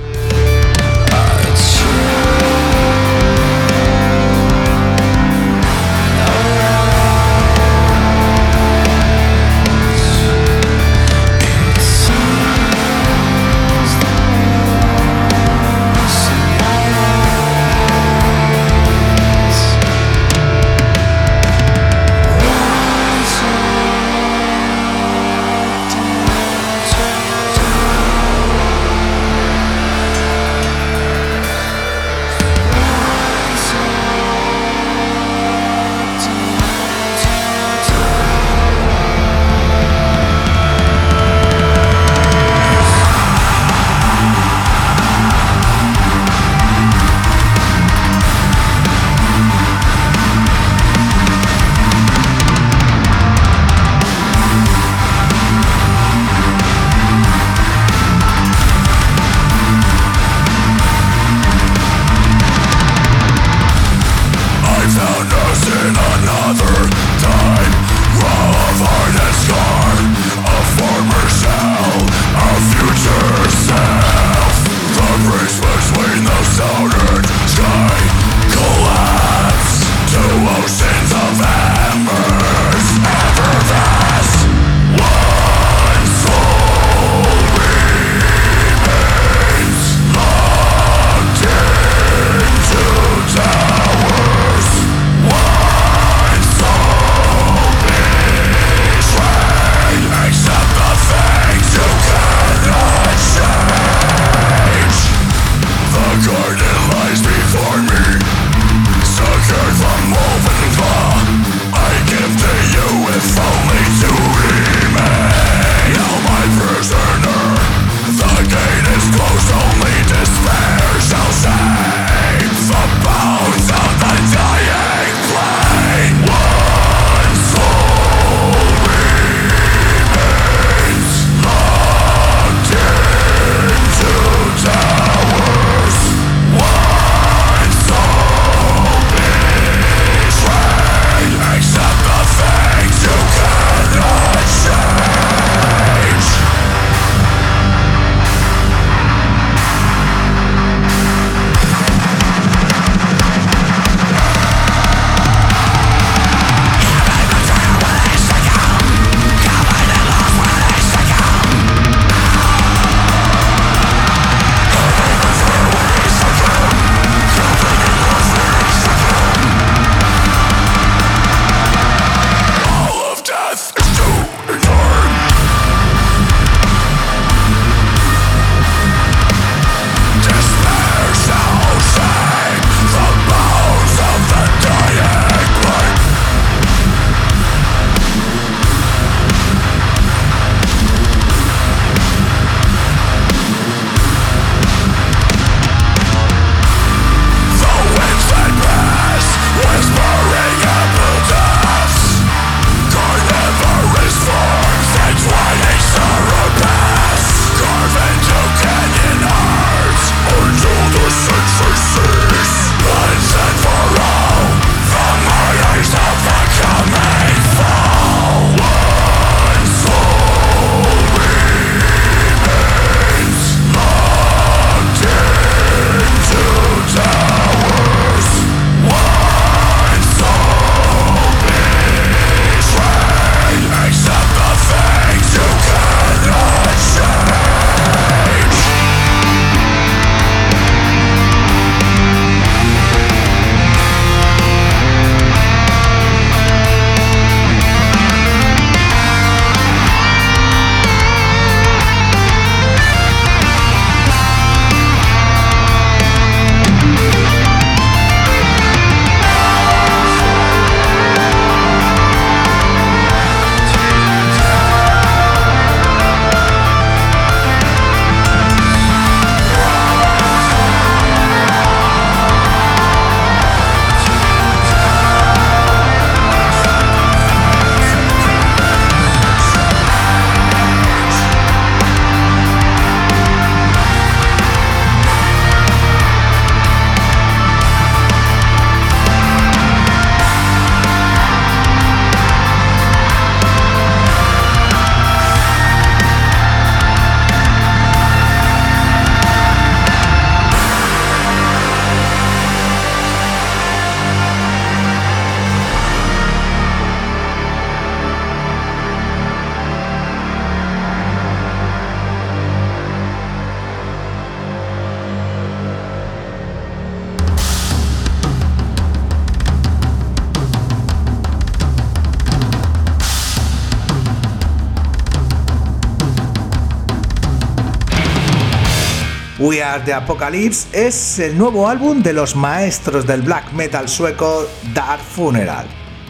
Apocalypse es el nuevo álbum de los maestros del black metal sueco Dark Funeral,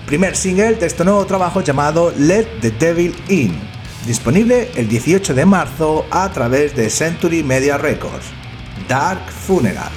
primer single de este nuevo trabajo llamado Let the Devil In, disponible el 18 de marzo a través de Century Media Records. Dark Funeral.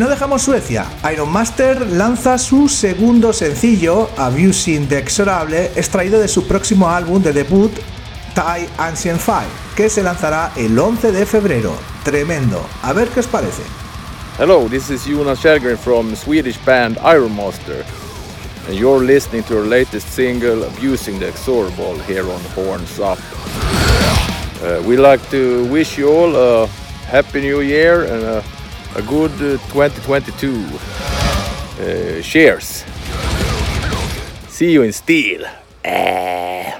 No dejamos Suecia. Iron Master lanza su segundo sencillo, Abusing the Exorable, extraído de su próximo álbum de debut, Thai Ancient Fire, que se lanzará el 11 de febrero. Tremendo. A ver qué os parece.
Hello, this is Jonas Kjellgren from Swedish band Iron Master, and you're listening to our latest single, Abusing the Exorable, here on Horns Up. Uh, we like to wish you all a happy new year and a good uh, 2022. cheers!
Uh, See you in steel! Eh.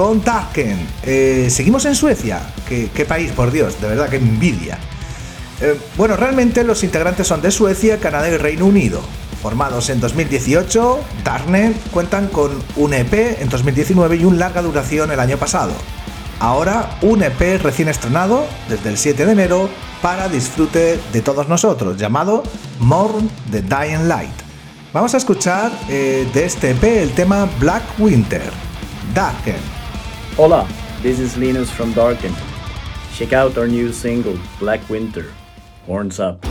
Con Taken. Eh, seguimos en Suecia. ¿Qué, país, por Dios, de verdad, qué envidia. Eh, bueno, realmente los integrantes son de Suecia, Canadá y Reino Unido. Formados en 2018, Darknet cuentan con un EP en 2019 y un larga duración el año pasado. Ahora un EP recién estrenado desde el 7 de enero para disfrute de todos nosotros, llamado Morn the Dying Light. Vamos a escuchar eh, de este EP el tema Black Winter. Darken.
Hola, this is Linus from Darken.
check out our new single, Black Winter. Horns up.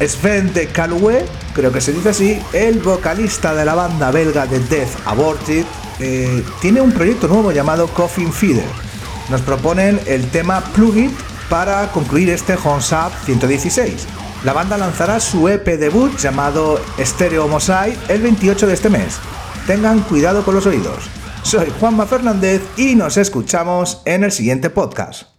Sven de Calue, creo que se dice así, el vocalista de la banda belga de Death Aborted, eh, tiene un proyecto nuevo llamado Coffin Feeder. Nos proponen el tema Plugin para concluir este Up 116. La banda lanzará su EP debut llamado Stereo Mosaic el 28 de este mes. Tengan cuidado con los oídos. Soy Juanma Fernández y nos escuchamos en el siguiente podcast.